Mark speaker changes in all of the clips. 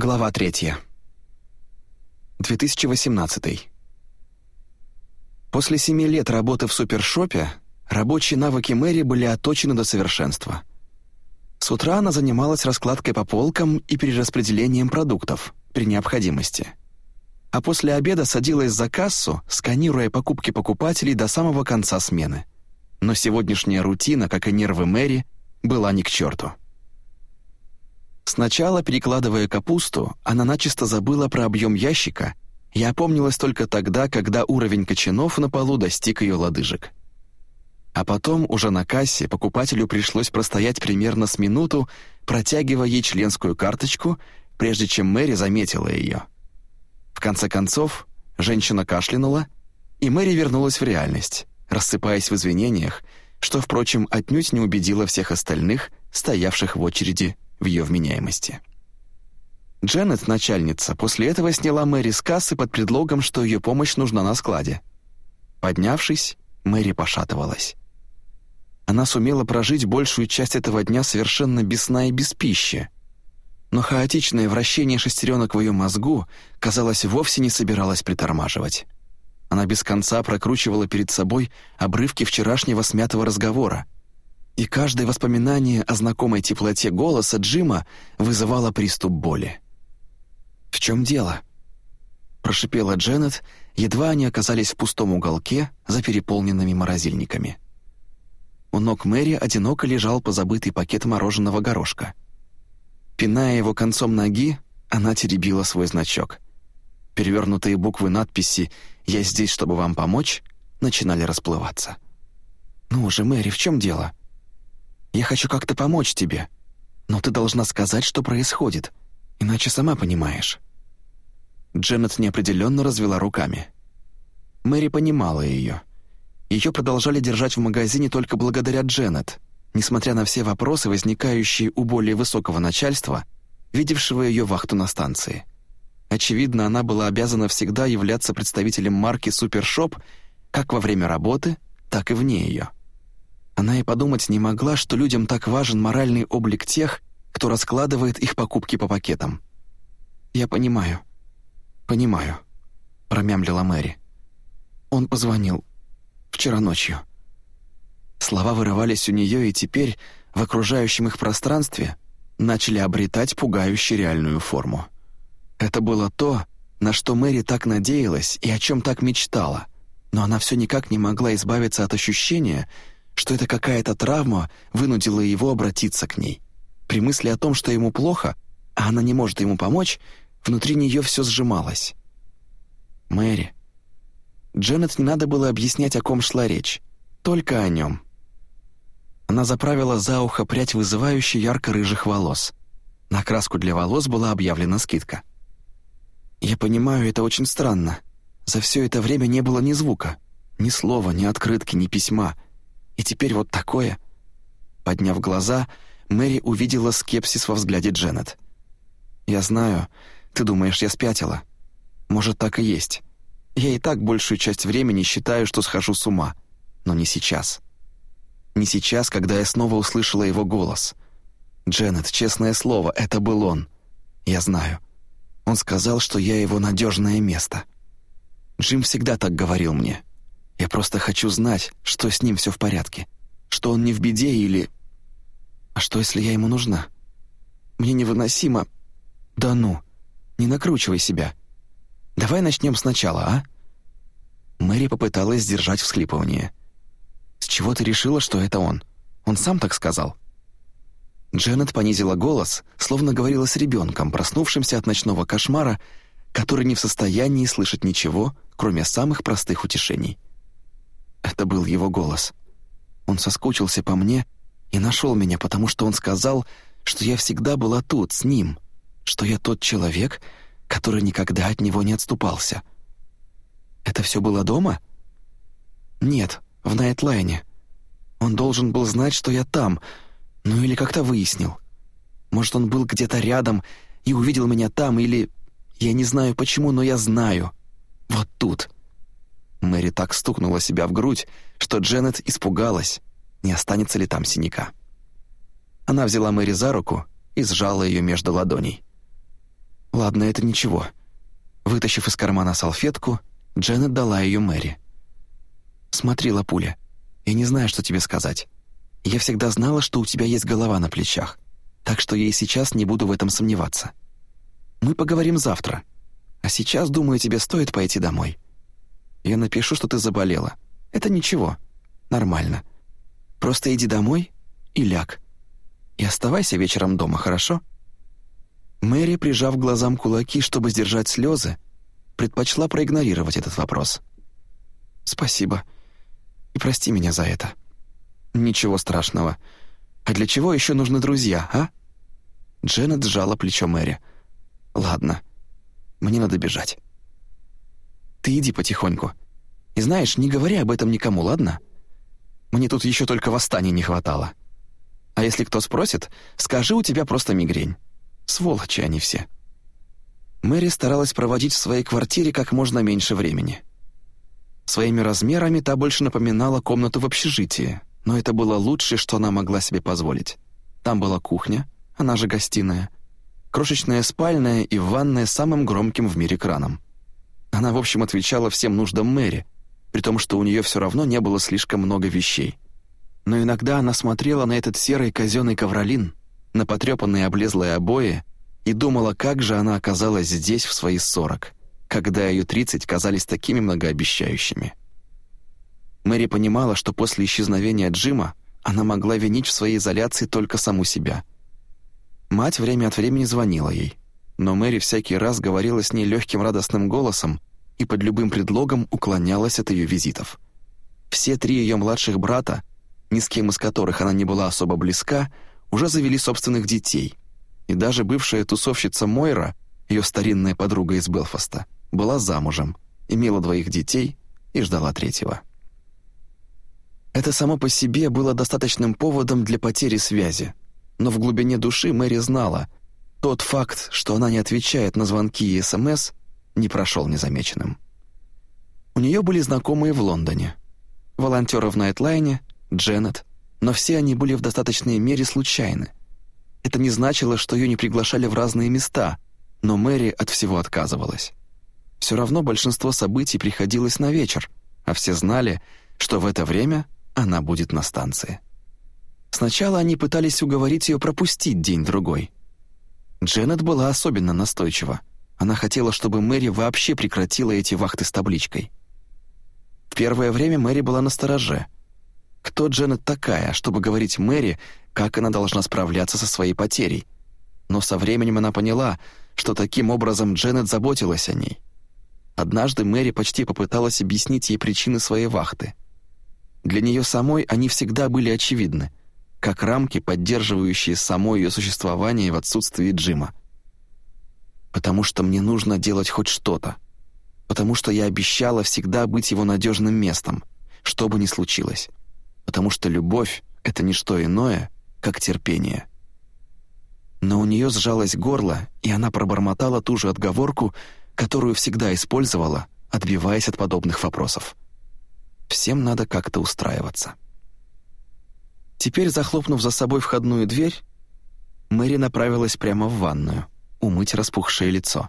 Speaker 1: Глава 3. 2018. После семи лет работы в супершопе рабочие навыки Мэри были отточены до совершенства. С утра она занималась раскладкой по полкам и перераспределением продуктов при необходимости. А после обеда садилась за кассу, сканируя покупки покупателей до самого конца смены. Но сегодняшняя рутина, как и нервы Мэри, была ни к черту. Сначала, перекладывая капусту, она начисто забыла про объем ящика и опомнилась только тогда, когда уровень кочанов на полу достиг ее лодыжек. А потом, уже на кассе, покупателю пришлось простоять примерно с минуту, протягивая ей членскую карточку, прежде чем Мэри заметила ее. В конце концов, женщина кашлянула, и Мэри вернулась в реальность, рассыпаясь в извинениях, что, впрочем, отнюдь не убедило всех остальных, стоявших в очереди в ее вменяемости. Дженнет, начальница, после этого сняла Мэри с кассы под предлогом, что ее помощь нужна на складе. Поднявшись, Мэри пошатывалась. Она сумела прожить большую часть этого дня совершенно без сна и без пищи. Но хаотичное вращение шестеренок в ее мозгу, казалось, вовсе не собиралось притормаживать. Она без конца прокручивала перед собой обрывки вчерашнего смятого разговора — и каждое воспоминание о знакомой теплоте голоса Джима вызывало приступ боли. «В чем дело?» — прошипела Дженнет, едва они оказались в пустом уголке за переполненными морозильниками. У ног Мэри одиноко лежал позабытый пакет мороженого горошка. Пиная его концом ноги, она теребила свой значок. Перевернутые буквы надписи «Я здесь, чтобы вам помочь» начинали расплываться. «Ну же, Мэри, в чем дело?» Я хочу как-то помочь тебе, но ты должна сказать, что происходит, иначе сама понимаешь». Дженнет неопределенно развела руками. Мэри понимала ее. Ее продолжали держать в магазине только благодаря Дженнет, несмотря на все вопросы, возникающие у более высокого начальства, видевшего ее вахту на станции. Очевидно, она была обязана всегда являться представителем марки «Супершоп» как во время работы, так и вне ее. Она и подумать не могла, что людям так важен моральный облик тех, кто раскладывает их покупки по пакетам. «Я понимаю, понимаю», — промямлила Мэри. Он позвонил. Вчера ночью. Слова вырывались у нее, и теперь, в окружающем их пространстве, начали обретать пугающую реальную форму. Это было то, на что Мэри так надеялась и о чем так мечтала, но она все никак не могла избавиться от ощущения, что это какая-то травма вынудила его обратиться к ней. При мысли о том, что ему плохо, а она не может ему помочь, внутри нее все сжималось. Мэри. Дженнет не надо было объяснять, о ком шла речь. Только о нем. Она заправила за ухо прядь вызывающей ярко-рыжих волос. На краску для волос была объявлена скидка. «Я понимаю, это очень странно. За все это время не было ни звука, ни слова, ни открытки, ни письма — и теперь вот такое. Подняв глаза, Мэри увидела скепсис во взгляде Дженнет. «Я знаю, ты думаешь, я спятила. Может, так и есть. Я и так большую часть времени считаю, что схожу с ума. Но не сейчас. Не сейчас, когда я снова услышала его голос. Дженнет, честное слово, это был он. Я знаю. Он сказал, что я его надежное место. Джим всегда так говорил мне. Я просто хочу знать, что с ним все в порядке, что он не в беде или... А что, если я ему нужна? Мне невыносимо... Да ну, не накручивай себя. Давай начнем сначала, а?» Мэри попыталась сдержать всхлипывание. «С чего ты решила, что это он? Он сам так сказал?» Дженнет понизила голос, словно говорила с ребенком, проснувшимся от ночного кошмара, который не в состоянии слышать ничего, кроме самых простых утешений. Это был его голос. Он соскучился по мне и нашел меня, потому что он сказал, что я всегда была тут, с ним, что я тот человек, который никогда от него не отступался. Это все было дома? Нет, в Найтлайне. Он должен был знать, что я там, ну или как-то выяснил. Может, он был где-то рядом и увидел меня там, или... Я не знаю почему, но я знаю. Вот тут. Мэри так стукнула себя в грудь, что Дженнет испугалась, не останется ли там синяка. Она взяла Мэри за руку и сжала ее между ладоней. «Ладно, это ничего». Вытащив из кармана салфетку, Дженнет дала ее Мэри. «Смотри, Лапуля, я не знаю, что тебе сказать. Я всегда знала, что у тебя есть голова на плечах, так что я и сейчас не буду в этом сомневаться. Мы поговорим завтра, а сейчас, думаю, тебе стоит пойти домой. Я напишу, что ты заболела. Это ничего, нормально. Просто иди домой и ляг. И оставайся вечером дома, хорошо?» Мэри, прижав глазам кулаки, чтобы сдержать слезы, предпочла проигнорировать этот вопрос. «Спасибо. И прости меня за это». «Ничего страшного. А для чего еще нужны друзья, а?» Дженнет сжала плечо Мэри. «Ладно, мне надо бежать». «Ты иди потихоньку. И знаешь, не говори об этом никому, ладно? Мне тут еще только восстания не хватало. А если кто спросит, скажи, у тебя просто мигрень. Сволочи они все». Мэри старалась проводить в своей квартире как можно меньше времени. Своими размерами та больше напоминала комнату в общежитии, но это было лучшее, что она могла себе позволить. Там была кухня, она же гостиная, крошечная спальная и ванная с самым громким в мире краном. Она, в общем, отвечала всем нуждам Мэри, при том, что у нее все равно не было слишком много вещей. Но иногда она смотрела на этот серый казенный ковролин, на потрепанные облезлые обои и думала, как же она оказалась здесь в свои сорок, когда ее тридцать казались такими многообещающими. Мэри понимала, что после исчезновения Джима она могла винить в своей изоляции только саму себя. Мать время от времени звонила ей, но Мэри всякий раз говорила с ней легким радостным голосом и под любым предлогом уклонялась от ее визитов. Все три ее младших брата, ни с кем из которых она не была особо близка, уже завели собственных детей, и даже бывшая тусовщица Мойра, ее старинная подруга из Белфаста, была замужем, имела двоих детей и ждала третьего. Это само по себе было достаточным поводом для потери связи, но в глубине души Мэри знала, тот факт, что она не отвечает на звонки и СМС, не прошел незамеченным. У нее были знакомые в Лондоне. Волонтеры в Найтлайне, Дженнет, но все они были в достаточной мере случайны. Это не значило, что ее не приглашали в разные места, но Мэри от всего отказывалась. Все равно большинство событий приходилось на вечер, а все знали, что в это время она будет на станции. Сначала они пытались уговорить ее пропустить день-другой. Дженнет была особенно настойчива. Она хотела, чтобы Мэри вообще прекратила эти вахты с табличкой. В первое время Мэри была на стороже. Кто Дженнет такая, чтобы говорить Мэри, как она должна справляться со своей потерей? Но со временем она поняла, что таким образом Дженнет заботилась о ней. Однажды Мэри почти попыталась объяснить ей причины своей вахты. Для нее самой они всегда были очевидны, как рамки, поддерживающие само ее существование в отсутствии Джима. «Потому что мне нужно делать хоть что-то. Потому что я обещала всегда быть его надежным местом, что бы ни случилось. Потому что любовь — это не что иное, как терпение». Но у нее сжалось горло, и она пробормотала ту же отговорку, которую всегда использовала, отбиваясь от подобных вопросов. Всем надо как-то устраиваться. Теперь, захлопнув за собой входную дверь, Мэри направилась прямо в ванную, умыть распухшее лицо.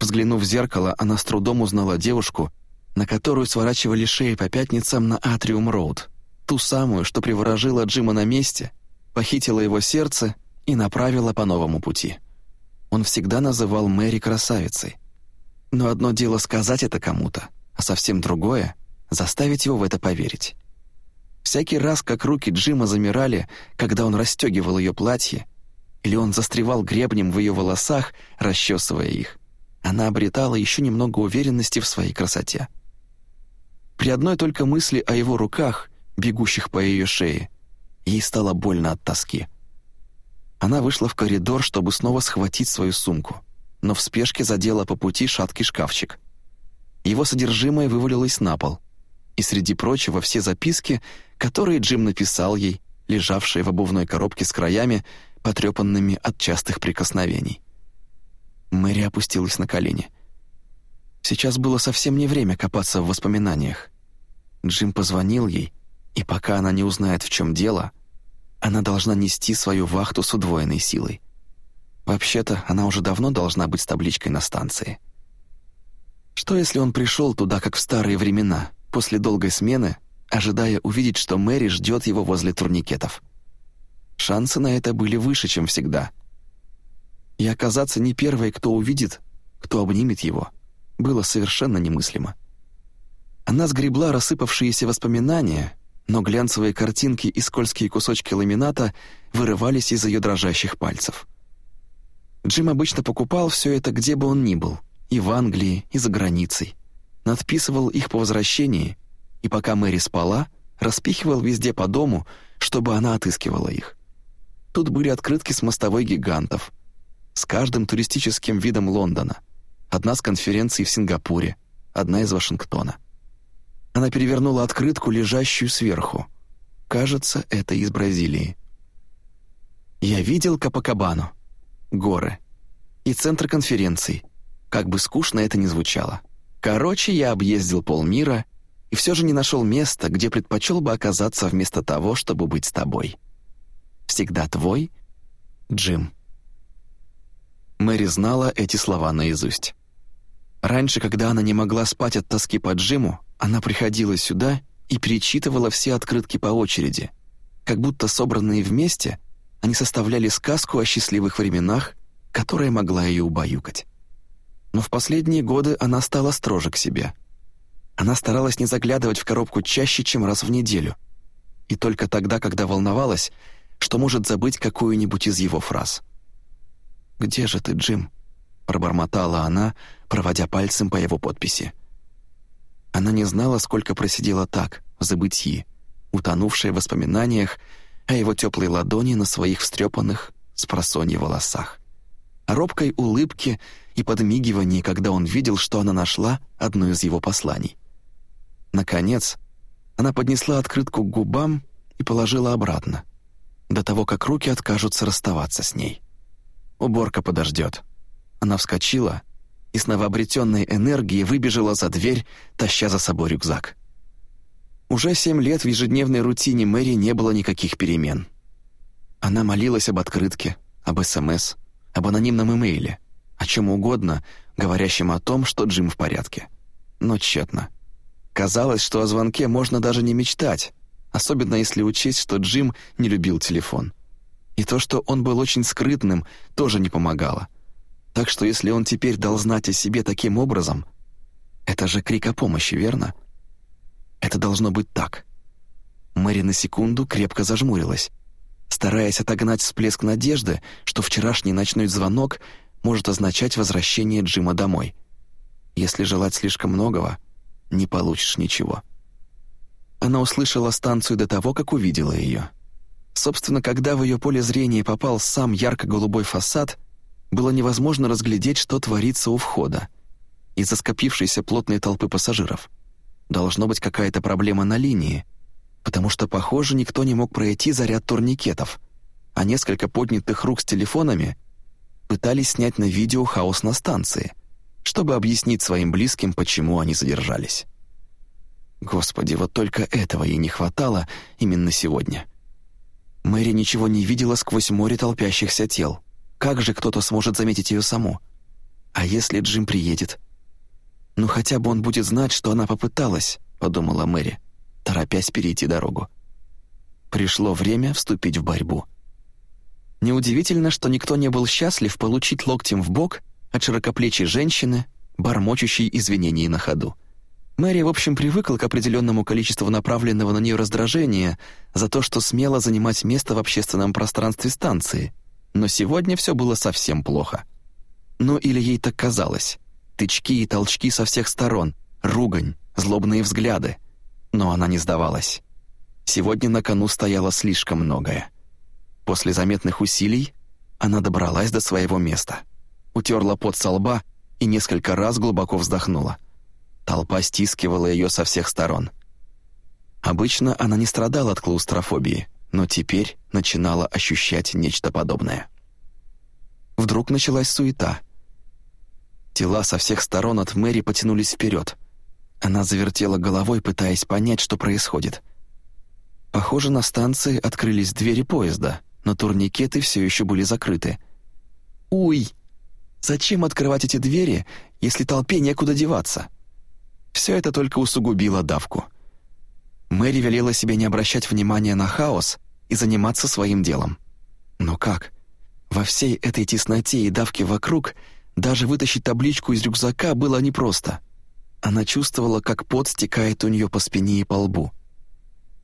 Speaker 1: Взглянув в зеркало, она с трудом узнала девушку, на которую сворачивали шеи по пятницам на Атриум-Роуд, ту самую, что приворожила Джима на месте, похитила его сердце и направила по новому пути. Он всегда называл Мэри красавицей. Но одно дело сказать это кому-то, а совсем другое — заставить его в это поверить. Всякий раз, как руки Джима замирали, когда он расстегивал ее платье, или он застревал гребнем в ее волосах, расчесывая их, она обретала еще немного уверенности в своей красоте. При одной только мысли о его руках, бегущих по ее шее, ей стало больно от тоски. Она вышла в коридор, чтобы снова схватить свою сумку, но в спешке задела по пути шаткий шкафчик. Его содержимое вывалилось на пол, и среди прочего все записки, которые Джим написал ей, лежавшие в обувной коробке с краями, потрепанными от частых прикосновений. Мэри опустилась на колени. Сейчас было совсем не время копаться в воспоминаниях. Джим позвонил ей, и пока она не узнает, в чем дело, она должна нести свою вахту с удвоенной силой. Вообще-то, она уже давно должна быть с табличкой на станции. Что если он пришел туда, как в старые времена, после долгой смены, ожидая увидеть, что Мэри ждет его возле турникетов? Шансы на это были выше, чем всегда. И оказаться не первой, кто увидит, кто обнимет его, было совершенно немыслимо. Она сгребла рассыпавшиеся воспоминания, но глянцевые картинки и скользкие кусочки ламината вырывались из ее дрожащих пальцев. Джим обычно покупал все это где бы он ни был, и в Англии, и за границей. Надписывал их по возвращении, и пока Мэри спала, распихивал везде по дому, чтобы она отыскивала их. Тут были открытки с мостовой гигантов, с каждым туристическим видом Лондона, одна с конференцией в Сингапуре, одна из Вашингтона. Она перевернула открытку, лежащую сверху. Кажется, это из Бразилии. Я видел Капакабану, горы и центр конференций, как бы скучно это ни звучало. Короче, я объездил полмира и все же не нашел места, где предпочел бы оказаться вместо того, чтобы быть с тобой. Всегда твой, Джим. Мэри знала эти слова наизусть. Раньше, когда она не могла спать от тоски по Джиму, она приходила сюда и перечитывала все открытки по очереди, как будто собранные вместе, они составляли сказку о счастливых временах, которая могла ее убаюкать. Но в последние годы она стала строже к себе. Она старалась не заглядывать в коробку чаще, чем раз в неделю, и только тогда, когда волновалась, что может забыть какую-нибудь из его фраз. «Где же ты, Джим?» — пробормотала она, проводя пальцем по его подписи. Она не знала, сколько просидела так, в забытии, утонувшая в воспоминаниях о его теплой ладони на своих встрепанных с волосах, о робкой улыбке и подмигивании, когда он видел, что она нашла одно из его посланий. Наконец, она поднесла открытку к губам и положила обратно, до того, как руки откажутся расставаться с ней. Уборка подождет. Она вскочила и с новообретенной энергией выбежала за дверь, таща за собой рюкзак. Уже семь лет в ежедневной рутине Мэри не было никаких перемен. Она молилась об открытке, об СМС, об анонимном имейле, о чем угодно, говорящем о том, что Джим в порядке. Но тщетно. Казалось, что о звонке можно даже не мечтать, особенно если учесть, что Джим не любил телефон. И то, что он был очень скрытным, тоже не помогало. Так что если он теперь дал знать о себе таким образом, это же крик о помощи, верно? Это должно быть так. Мэри на секунду крепко зажмурилась, стараясь отогнать всплеск надежды, что вчерашний ночной звонок может означать возвращение Джима домой. Если желать слишком многого, не получишь ничего. Она услышала станцию до того, как увидела ее. Собственно, когда в ее поле зрения попал сам ярко-голубой фасад, было невозможно разглядеть, что творится у входа, из-за скопившейся плотной толпы пассажиров. Должно быть какая-то проблема на линии, потому что, похоже, никто не мог пройти за ряд турникетов, а несколько поднятых рук с телефонами пытались снять на видео хаос на станции, чтобы объяснить своим близким, почему они задержались. Господи, вот только этого ей не хватало именно сегодня. Мэри ничего не видела сквозь море толпящихся тел. Как же кто-то сможет заметить ее саму? А если Джим приедет? Ну хотя бы он будет знать, что она попыталась, подумала Мэри, торопясь перейти дорогу. Пришло время вступить в борьбу. Неудивительно, что никто не был счастлив получить локтем в бок от широкоплечей женщины, бормочущей извинений на ходу. Мэри, в общем, привыкла к определенному количеству направленного на нее раздражения за то, что смела занимать место в общественном пространстве станции — но сегодня все было совсем плохо. Ну или ей так казалось. Тычки и толчки со всех сторон, ругань, злобные взгляды. Но она не сдавалась. Сегодня на кону стояло слишком многое. После заметных усилий она добралась до своего места. Утерла пот со лба и несколько раз глубоко вздохнула. Толпа стискивала ее со всех сторон. Обычно она не страдала от клаустрофобии, но теперь начинала ощущать нечто подобное. Вдруг началась суета. Тела со всех сторон от Мэри потянулись вперед. Она завертела головой, пытаясь понять, что происходит. Похоже, на станции открылись двери поезда, но турникеты все еще были закрыты. Уй! Зачем открывать эти двери, если толпе некуда деваться? Все это только усугубило давку. Мэри велела себе не обращать внимания на хаос и заниматься своим делом. Но как? Во всей этой тесноте и давке вокруг даже вытащить табличку из рюкзака было непросто. Она чувствовала, как пот стекает у нее по спине и по лбу.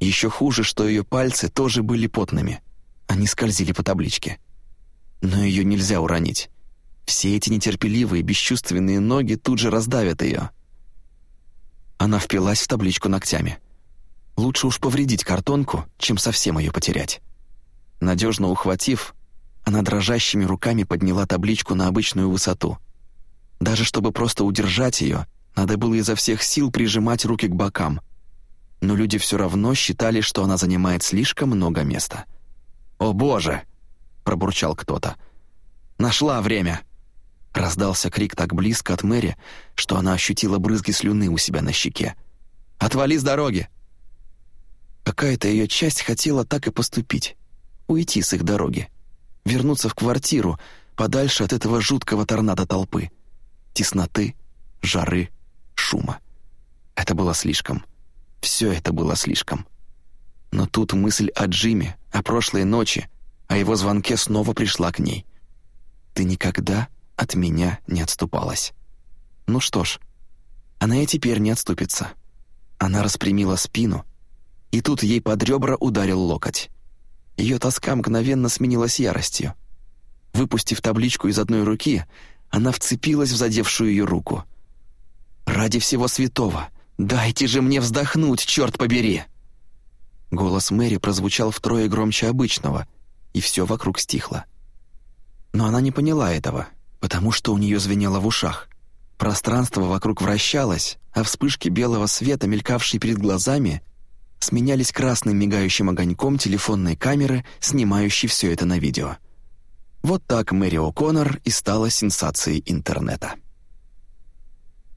Speaker 1: Еще хуже, что ее пальцы тоже были потными. Они скользили по табличке. Но ее нельзя уронить. Все эти нетерпеливые, бесчувственные ноги тут же раздавят ее. Она впилась в табличку ногтями. Лучше уж повредить картонку, чем совсем ее потерять. Надежно ухватив, она дрожащими руками подняла табличку на обычную высоту. Даже чтобы просто удержать ее, надо было изо всех сил прижимать руки к бокам. Но люди все равно считали, что она занимает слишком много места. «О боже!» — пробурчал кто-то. «Нашла время!» Раздался крик так близко от Мэри, что она ощутила брызги слюны у себя на щеке. «Отвали с дороги!» Какая-то ее часть хотела так и поступить. Уйти с их дороги. Вернуться в квартиру, подальше от этого жуткого торнадо толпы. Тесноты, жары, шума. Это было слишком. Все это было слишком. Но тут мысль о Джиме, о прошлой ночи, о его звонке снова пришла к ней. «Ты никогда от меня не отступалась». Ну что ж, она и теперь не отступится. Она распрямила спину, и тут ей под ребра ударил локоть. Ее тоска мгновенно сменилась яростью. Выпустив табличку из одной руки, она вцепилась в задевшую ее руку. «Ради всего святого! Дайте же мне вздохнуть, черт побери!» Голос Мэри прозвучал втрое громче обычного, и все вокруг стихло. Но она не поняла этого, потому что у нее звенело в ушах. Пространство вокруг вращалось, а вспышки белого света, мелькавшие перед глазами, сменялись красным мигающим огоньком телефонной камеры, снимающей все это на видео. Вот так Мэри О'Коннор и стала сенсацией интернета.